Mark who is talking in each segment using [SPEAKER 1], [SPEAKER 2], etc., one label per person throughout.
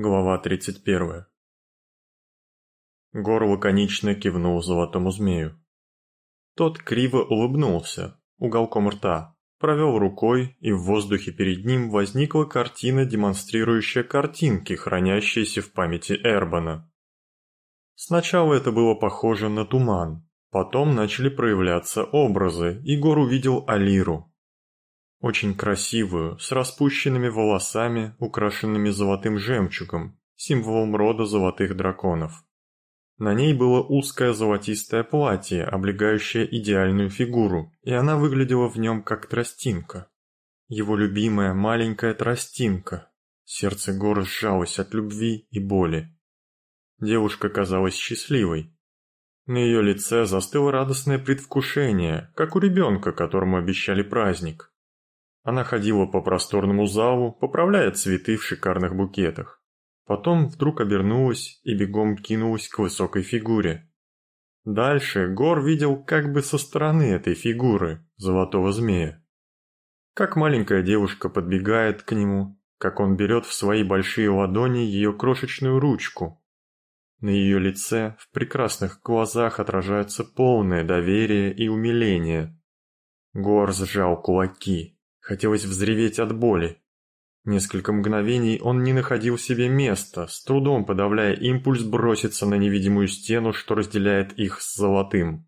[SPEAKER 1] Глава 31. Гор лаконично кивнул золотому змею. Тот криво улыбнулся, уголком рта, провел рукой, и в воздухе перед ним возникла картина, демонстрирующая картинки, хранящиеся в памяти Эрбана. Сначала это было похоже на туман, потом начали проявляться образы, и Гор увидел Алиру, очень красивую, с распущенными волосами, украшенными золотым жемчугом, символом рода золотых драконов. На ней было узкое золотистое платье, облегающее идеальную фигуру, и она выглядела в нем как тростинка. Его любимая маленькая тростинка. Сердце Гора сжалось от любви и боли. Девушка казалась счастливой. На ее лице застыло радостное предвкушение, как у ребенка, которому обещали праздник. Она ходила по просторному залу, поправляя цветы в шикарных букетах. Потом вдруг обернулась и бегом кинулась к высокой фигуре. Дальше Гор видел как бы со стороны этой фигуры, золотого змея. Как маленькая девушка подбегает к нему, как он берет в свои большие ладони ее крошечную ручку. На ее лице, в прекрасных глазах отражается полное доверие и умиление. Гор сжал кулаки. Хотелось взреветь от боли. Несколько мгновений он не находил себе места, с трудом подавляя импульс броситься на невидимую стену, что разделяет их с Золотым.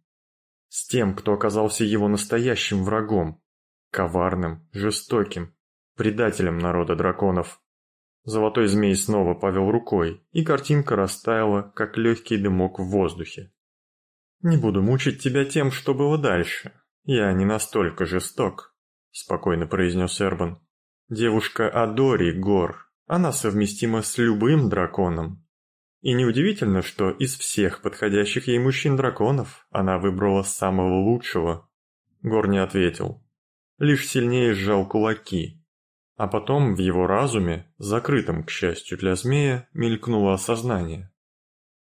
[SPEAKER 1] С тем, кто оказался его настоящим врагом. Коварным, жестоким, предателем народа драконов. Золотой змей снова повел рукой, и картинка растаяла, как легкий дымок в воздухе. «Не буду мучить тебя тем, что было дальше. Я не настолько жесток», – спокойно произнес Эрбан. «Девушка Адори Гор. Она совместима с любым драконом. И неудивительно, что из всех подходящих ей мужчин-драконов она выбрала самого лучшего». Гор не ответил. Лишь сильнее сжал кулаки. А потом в его разуме, закрытом, к счастью для змея, мелькнуло осознание.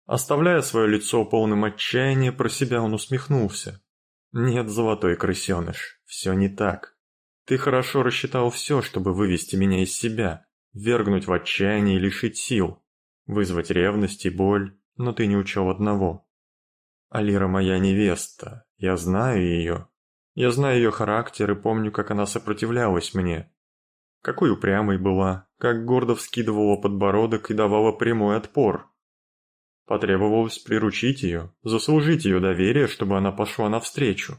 [SPEAKER 1] Оставляя свое лицо полным отчаяния, про себя он усмехнулся. «Нет, золотой крысеныш, все не так. Ты хорошо рассчитал все, чтобы вывести меня из себя, вергнуть в отчаяние и лишить сил, вызвать ревность и боль, но ты не учел одного. Алира моя невеста, я знаю ее. Я знаю ее характер и помню, как она сопротивлялась мне. Какой упрямой была, как гордо вскидывала подбородок и давала прямой отпор. Потребовалось приручить ее, заслужить ее доверие, чтобы она пошла навстречу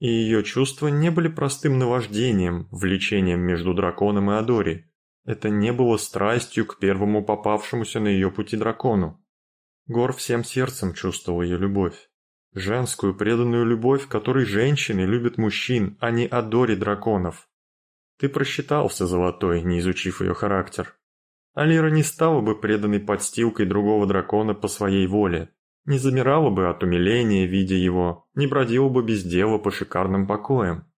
[SPEAKER 1] и ее чувства не были простым наваждением, влечением между драконом и Адори. Это не было страстью к первому попавшемуся на ее пути дракону. Гор всем сердцем чувствовал ее любовь. Женскую преданную любовь, которой женщины любят мужчин, а не Адори драконов. Ты просчитался, Золотой, не изучив ее характер. Алира не стала бы преданной подстилкой другого дракона по своей воле не замирала бы от умиления, видя его, не бродила бы без дела по шикарным покоям.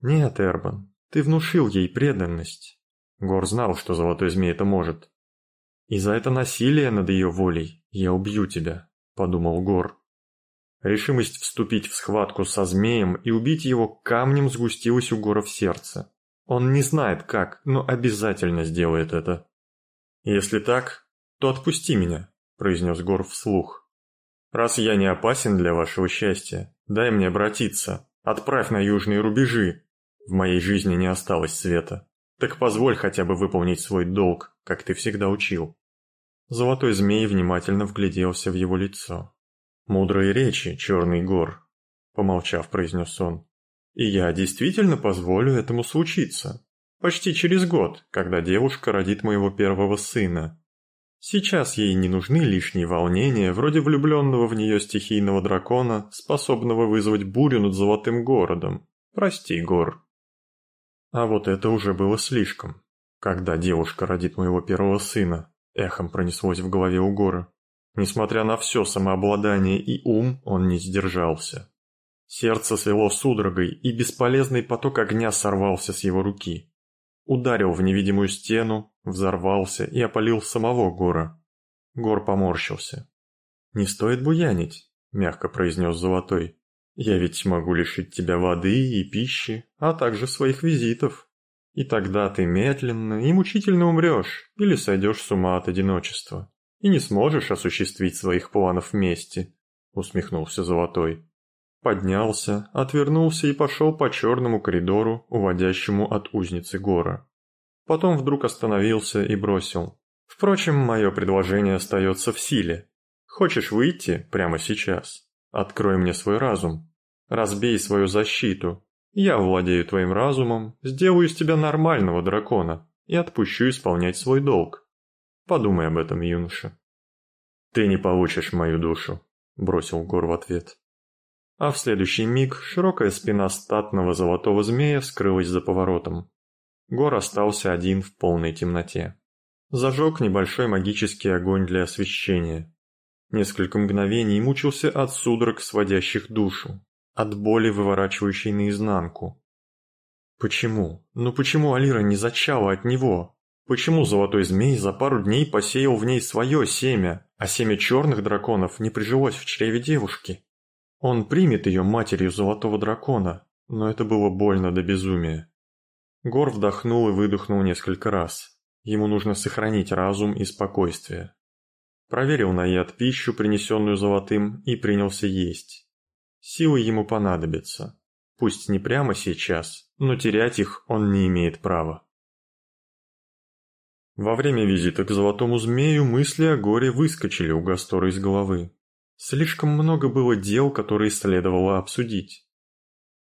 [SPEAKER 1] Нет, Эрбан, ты внушил ей преданность. Гор знал, что Золотой Змей это может. И за это насилие над ее волей я убью тебя, подумал Гор. Решимость вступить в схватку со змеем и убить его камнем сгустилась у Гора в сердце. Он не знает как, но обязательно сделает это. «Если так, то отпусти меня», – произнес Гор вслух. Раз я не опасен для вашего счастья, дай мне обратиться. Отправь на южные рубежи. В моей жизни не осталось света. Так позволь хотя бы выполнить свой долг, как ты всегда учил». Золотой змей внимательно вгляделся в его лицо. «Мудрые речи, черный гор», — помолчав, произнес он. «И я действительно позволю этому случиться. Почти через год, когда девушка родит моего первого сына. Сейчас ей не нужны лишние волнения, вроде влюбленного в нее стихийного дракона, способного вызвать бурю над золотым городом. Прости, Гор. А вот это уже было слишком. Когда девушка родит моего первого сына, эхом пронеслось в голове у Гора. Несмотря на все самообладание и ум, он не сдержался. Сердце свело судорогой, и бесполезный поток огня сорвался с его руки ударил в невидимую стену, взорвался и опалил самого Гора. Гор поморщился. «Не стоит буянить», — мягко произнес Золотой. «Я ведь могу лишить тебя воды и пищи, а также своих визитов. И тогда ты медленно и мучительно умрешь или сойдешь с ума от одиночества и не сможешь осуществить своих планов вместе», — усмехнулся Золотой. Поднялся, отвернулся и пошел по черному коридору, уводящему от узницы гора. Потом вдруг остановился и бросил. «Впрочем, мое предложение остается в силе. Хочешь выйти прямо сейчас? Открой мне свой разум. Разбей свою защиту. Я владею твоим разумом, сделаю из тебя нормального дракона и отпущу исполнять свой долг. Подумай об этом, юноша». «Ты не получишь мою душу», — бросил Гор в ответ. А в следующий миг широкая спина статного золотого змея скрылась за поворотом. Гор остался один в полной темноте. Зажег небольшой магический огонь для освещения. Несколько мгновений мучился от судорог, сводящих душу, от боли, выворачивающей наизнанку. Почему? Ну почему Алира не зачала от него? Почему золотой змей за пару дней посеял в ней свое семя, а семя черных драконов не прижилось в чреве девушки? Он примет ее матерью золотого дракона, но это было больно до безумия. Гор вдохнул и выдохнул несколько раз. Ему нужно сохранить разум и спокойствие. Проверил на яд пищу, принесенную золотым, и принялся есть. Силы ему понадобятся. Пусть не прямо сейчас, но терять их он не имеет права. Во время визита к золотому змею мысли о горе выскочили у Гастора из головы. Слишком много было дел, которые следовало обсудить.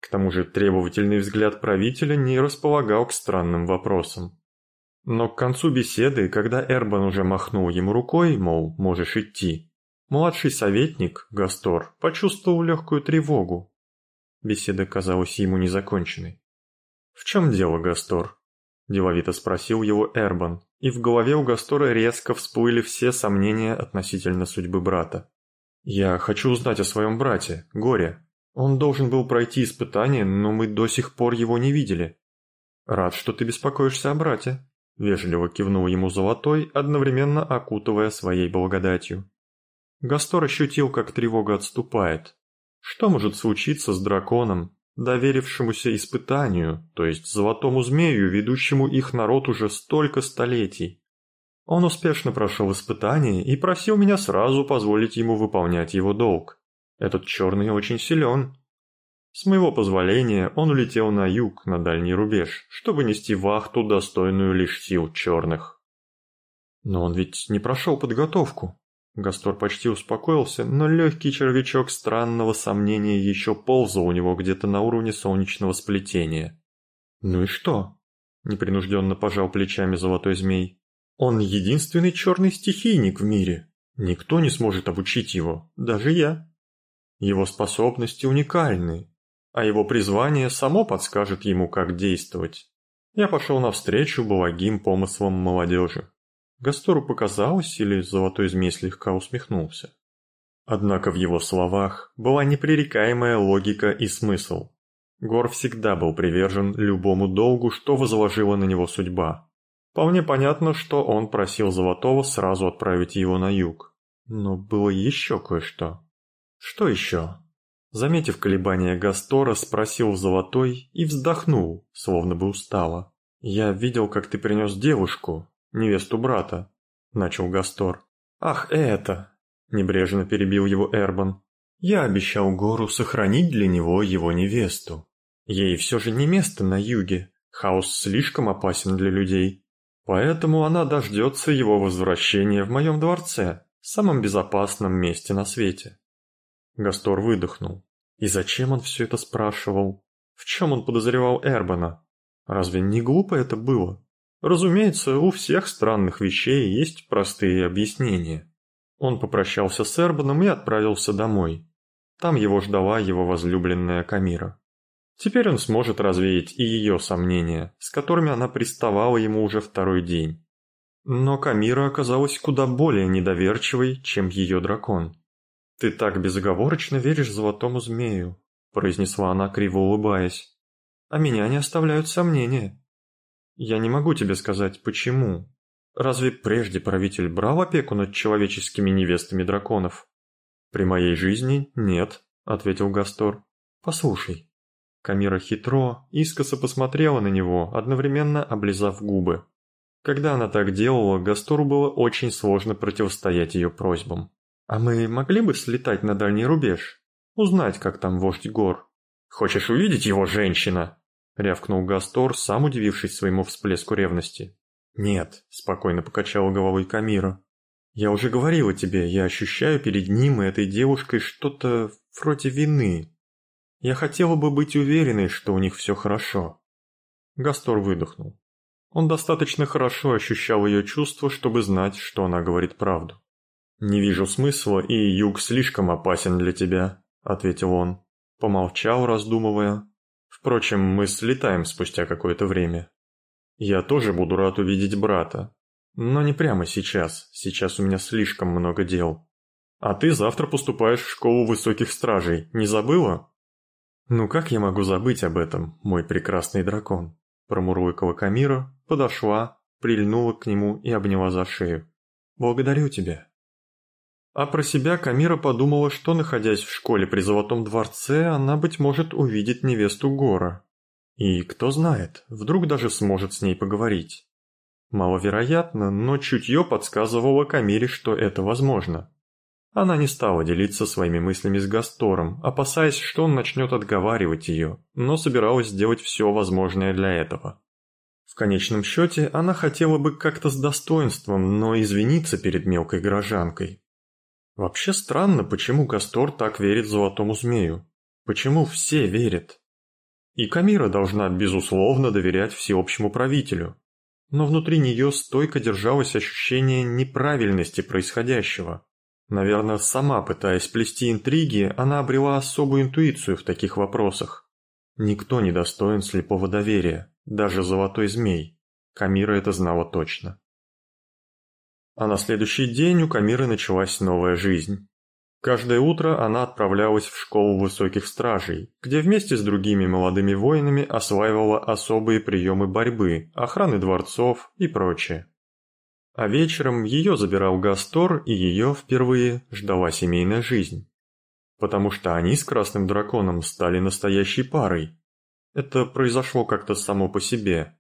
[SPEAKER 1] К тому же требовательный взгляд правителя не располагал к странным вопросам. Но к концу беседы, когда Эрбан уже махнул ему рукой, мол, можешь идти, младший советник, Гастор, почувствовал легкую тревогу. Беседа казалась ему незаконченной. «В чем дело, Гастор?» – деловито спросил его Эрбан, и в голове у Гастора резко всплыли все сомнения относительно судьбы брата. «Я хочу узнать о своем брате, Горе», он должен был пройти испытание, но мы до сих пор его не видели. Рад, что ты беспокоишься о брате. Вежливо кивнул ему Золотой, одновременно окутывая своей благодатью. Гастор ощутил, как тревога отступает. Что может случиться с драконом, доверившемуся испытанию, то есть золотому змею, ведущему их народ уже столько столетий? Он успешно прошел испытание и просил меня сразу позволить ему выполнять его долг. Этот черный очень силен. С моего позволения он улетел на юг, на дальний рубеж, чтобы нести вахту, достойную лишь сил черных. Но он ведь не прошел подготовку. Гастор почти успокоился, но легкий червячок странного сомнения еще ползал у него где-то на уровне солнечного сплетения. «Ну и что?» – непринужденно пожал плечами золотой змей. «Он единственный черный стихийник в мире. Никто не сможет обучить его, даже я». Его способности уникальны, а его призвание само подскажет ему, как действовать. Я пошел навстречу благим помыслам молодежи. Гастору показалось, или золотой змей слегка усмехнулся. Однако в его словах была непререкаемая логика и смысл. Гор всегда был привержен любому долгу, что возложила на него судьба. Вполне понятно, что он просил Золотого сразу отправить его на юг. Но было еще кое-что. «Что еще?» Заметив колебания Гастора, спросил Золотой и вздохнул, словно бы устало. «Я видел, как ты принес девушку, невесту брата», — начал Гастор. «Ах, это!» — небрежно перебил его Эрбан. «Я обещал Гору сохранить для него его невесту. Ей все же не место на юге, хаос слишком опасен для людей. Поэтому она дождется его возвращения в моем дворце, самом безопасном месте на свете». Гастор выдохнул. И зачем он все это спрашивал? В чем он подозревал Эрбана? Разве не глупо это было? Разумеется, у всех странных вещей есть простые объяснения. Он попрощался с Эрбаном и отправился домой. Там его ждала его возлюбленная Камира. Теперь он сможет развеять и ее сомнения, с которыми она приставала ему уже второй день. Но Камира оказалась куда более недоверчивой, чем ее дракон. «Ты так безоговорочно веришь золотому змею», – произнесла она, криво улыбаясь. «А меня не оставляют сомнения. Я не могу тебе сказать, почему. Разве прежде правитель брал опеку над человеческими невестами драконов?» «При моей жизни нет», – ответил Гастор. «Послушай, Камира хитро, искоса посмотрела на него, одновременно облизав губы. Когда она так делала, Гастору было очень сложно противостоять ее просьбам. «А мы могли бы слетать на дальний рубеж? Узнать, как там вождь гор?» «Хочешь увидеть его, женщина?» — рявкнул Гастор, сам удивившись своему всплеску ревности. «Нет», — спокойно покачала головой Камира. «Я уже говорила тебе, я ощущаю перед ним и этой девушкой что-то вроде вины. Я хотела бы быть уверенной, что у них все хорошо». Гастор выдохнул. Он достаточно хорошо ощущал ее чувства, чтобы знать, что она говорит правду. «Не вижу смысла, и юг слишком опасен для тебя», — ответил он. Помолчал, раздумывая. «Впрочем, мы слетаем спустя какое-то время. Я тоже буду рад увидеть брата. Но не прямо сейчас, сейчас у меня слишком много дел. А ты завтра поступаешь в школу высоких стражей, не забыла?» «Ну как я могу забыть об этом, мой прекрасный дракон?» Промурлыкала Камира, подошла, прильнула к нему и обняла за шею. «Благодарю тебя». А про себя Камира подумала, что, находясь в школе при Золотом дворце, она, быть может, увидит невесту Гора. И, кто знает, вдруг даже сможет с ней поговорить. Маловероятно, но чутье подсказывало Камире, что это возможно. Она не стала делиться своими мыслями с Гастором, опасаясь, что он начнет отговаривать ее, но собиралась сделать все возможное для этого. В конечном счете, она хотела бы как-то с достоинством, но извиниться перед мелкой горожанкой, Вообще странно, почему Гастор так верит золотому змею. Почему все верят? И Камира должна, безусловно, доверять всеобщему правителю. Но внутри нее стойко держалось ощущение неправильности происходящего. Наверное, сама пытаясь плести интриги, она обрела особую интуицию в таких вопросах. Никто не достоин слепого доверия, даже золотой змей. Камира это знала точно. А на следующий день у Камиры началась новая жизнь. Каждое утро она отправлялась в школу высоких стражей, где вместе с другими молодыми воинами осваивала особые приемы борьбы, охраны дворцов и прочее. А вечером ее забирал Гастор, и ее впервые ждала семейная жизнь. Потому что они с Красным Драконом стали настоящей парой. Это произошло как-то само по себе,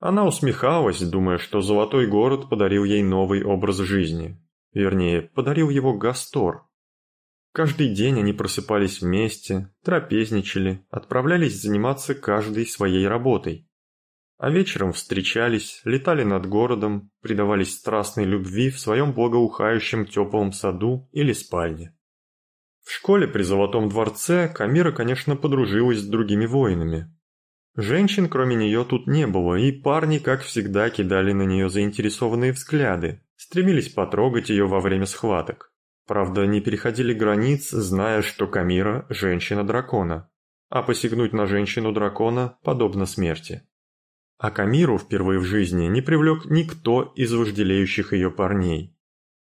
[SPEAKER 1] она усмехалась, думая, что Золотой город подарил ей новый образ жизни. Вернее, подарил его Гастор. Каждый день они просыпались вместе, трапезничали, отправлялись заниматься каждой своей работой. А вечером встречались, летали над городом, предавались страстной любви в своем благоухающем теплом саду или спальне. В школе при Золотом дворце Камира, конечно, подружилась с другими воинами, Женщин кроме нее тут не было, и парни, как всегда, кидали на нее заинтересованные взгляды, стремились потрогать ее во время схваток. Правда, не переходили границ, зная, что Камира – женщина-дракона, а посягнуть на женщину-дракона подобно смерти. А Камиру впервые в жизни не привлек никто из вожделеющих ее парней.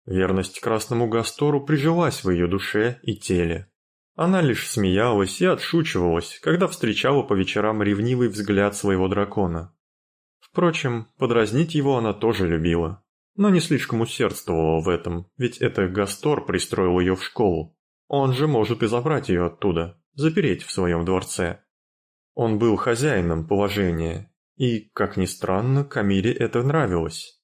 [SPEAKER 1] Верность Красному Гастору прижилась в ее душе и теле. Она лишь смеялась и отшучивалась, когда встречала по вечерам ревнивый взгляд своего дракона. Впрочем, подразнить его она тоже любила, но не слишком усердствовала в этом, ведь это Гастор пристроил ее в школу. Он же может и забрать ее оттуда, запереть в своем дворце. Он был хозяином положения, и, как ни странно, Камире это нравилось.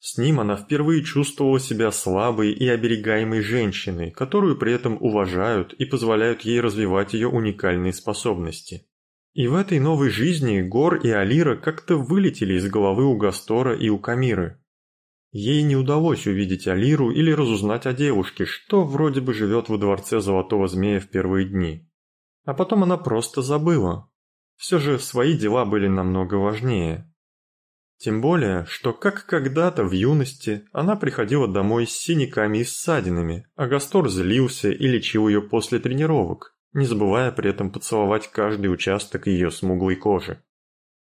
[SPEAKER 1] С ним она впервые чувствовала себя слабой и оберегаемой женщиной, которую при этом уважают и позволяют ей развивать ее уникальные способности. И в этой новой жизни Гор и Алира как-то вылетели из головы у Гастора и у Камиры. Ей не удалось увидеть Алиру или разузнать о девушке, что вроде бы живет во дворце Золотого Змея в первые дни. А потом она просто забыла. Все же свои дела были намного важнее. Тем более, что как когда-то в юности она приходила домой с синяками и ссадинами, а Гастор злился и лечил ее после тренировок, не забывая при этом поцеловать каждый участок ее смуглой кожи.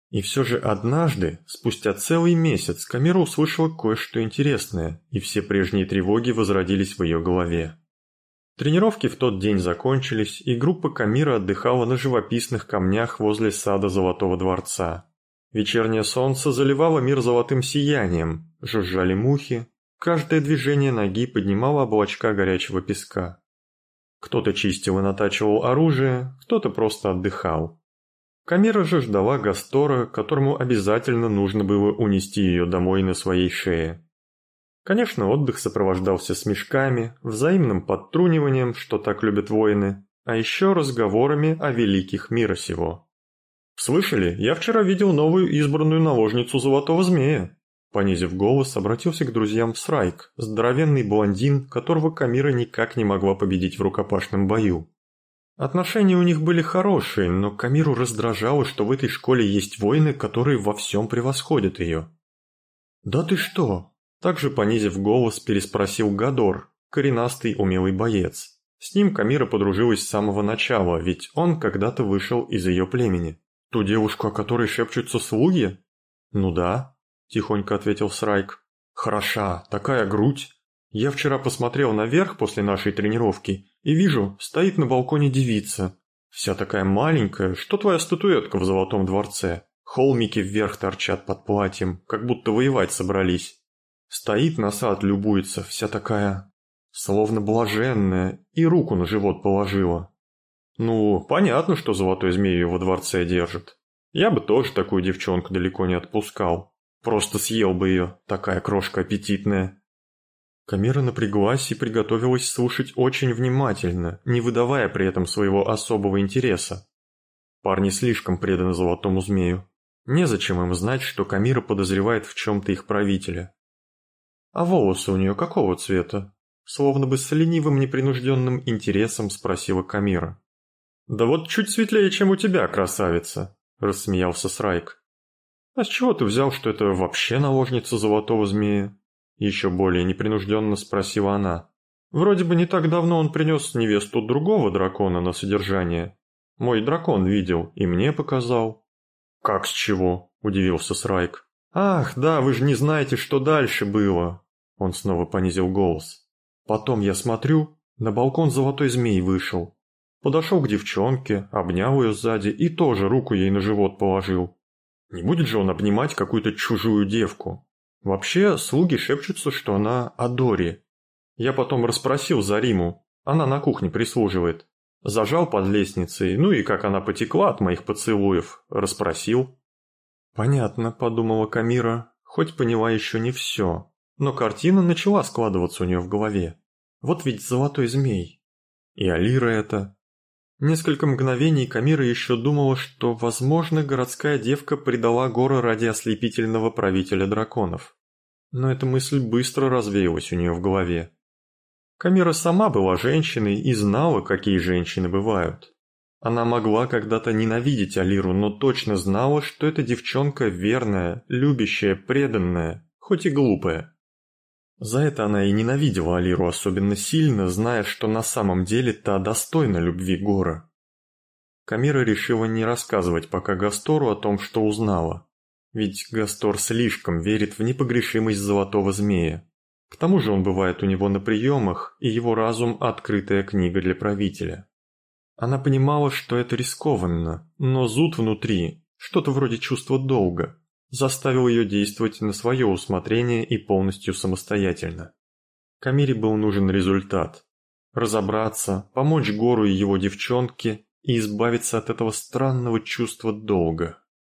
[SPEAKER 1] И все же однажды, спустя целый месяц, Камера услышала кое-что интересное, и все прежние тревоги возродились в ее голове. Тренировки в тот день закончились, и группа Камира отдыхала на живописных камнях возле сада Золотого дворца, Вечернее солнце заливало мир золотым сиянием, жужжали мухи, каждое движение ноги поднимало облачка горячего песка. Кто-то чистил и натачивал оружие, кто-то просто отдыхал. Камира же ждала Гастора, которому обязательно нужно было унести ее домой на своей шее. Конечно, отдых сопровождался смешками, взаимным подтруниванием, что так любят воины, а еще разговорами о великих мира сего. «Слышали, я вчера видел новую избранную наложницу Золотого Змея», Понизив голос, обратился к друзьям Срайк, здоровенный блондин, которого Камира никак не могла победить в рукопашном бою. Отношения у них были хорошие, но Камиру раздражало, что в этой школе есть воины, которые во всем превосходят ее. «Да ты что?» Также понизив голос, переспросил Гадор, коренастый умелый боец. С ним Камира подружилась с самого начала, ведь он когда-то вышел из ее племени. Ту девушку, о которой шепчутся слуги? Ну да, тихонько ответил Срайк. Хороша, такая грудь. Я вчера посмотрел наверх после нашей тренировки и вижу, стоит на балконе девица. Вся такая маленькая, что твоя статуэтка в золотом дворце. Холмики вверх торчат под платьем, как будто воевать собрались. Стоит на сад, любуется, вся такая, словно блаженная, и руку на живот положила. Ну, понятно, что золотой змей ее во дворце держит. Я бы тоже такую девчонку далеко не отпускал. Просто съел бы ее, такая крошка аппетитная. Камера напряглась и приготовилась слушать очень внимательно, не выдавая при этом своего особого интереса. Парни слишком преданы золотому змею. Незачем им знать, что Камира подозревает в чем-то их правителя. «А волосы у нее какого цвета?» Словно бы с ленивым непринужденным интересом спросила Камира. «Да вот чуть светлее, чем у тебя, красавица», – рассмеялся Срайк. «А с чего ты взял, что это вообще наложница золотого змея?» Еще более непринужденно спросила она. «Вроде бы не так давно он принес невесту другого дракона на содержание. Мой дракон видел и мне показал». «Как с чего?» – удивился Срайк. «Ах, да, вы же не знаете, что дальше было. Он снова понизил голос. Потом я смотрю, на балкон золотой змей вышел. Подошел к девчонке, обнял ее сзади и тоже руку ей на живот положил. Не будет же он обнимать какую-то чужую девку. Вообще, слуги шепчутся, что она Адори. Я потом расспросил за Риму, она на кухне прислуживает. Зажал под лестницей, ну и как она потекла от моих поцелуев, расспросил. «Понятно», — подумала Камира, хоть поняла еще не все. Но картина начала складываться у нее в голове. Вот ведь золотой змей. И Алира это. Несколько мгновений Камира еще думала, что, возможно, городская девка предала горы ради ослепительного правителя драконов. Но эта мысль быстро развеялась у нее в голове. Камира сама была женщиной и знала, какие женщины бывают. Она могла когда-то ненавидеть Алиру, но точно знала, что эта девчонка верная, любящая, преданная, хоть и глупая. За это она и ненавидела Алиру особенно сильно, зная, что на самом деле та достойна любви Гора. Камира решила не рассказывать пока Гастору о том, что узнала. Ведь Гастор слишком верит в непогрешимость золотого змея. К тому же он бывает у него на приемах, и его разум – открытая книга для правителя. Она понимала, что это рискованно, но зуд внутри, что-то вроде чувства долга, заставил ее действовать на свое усмотрение и полностью самостоятельно. Камире был нужен результат. Разобраться, помочь Гору и его девчонке и избавиться от этого странного чувства долга.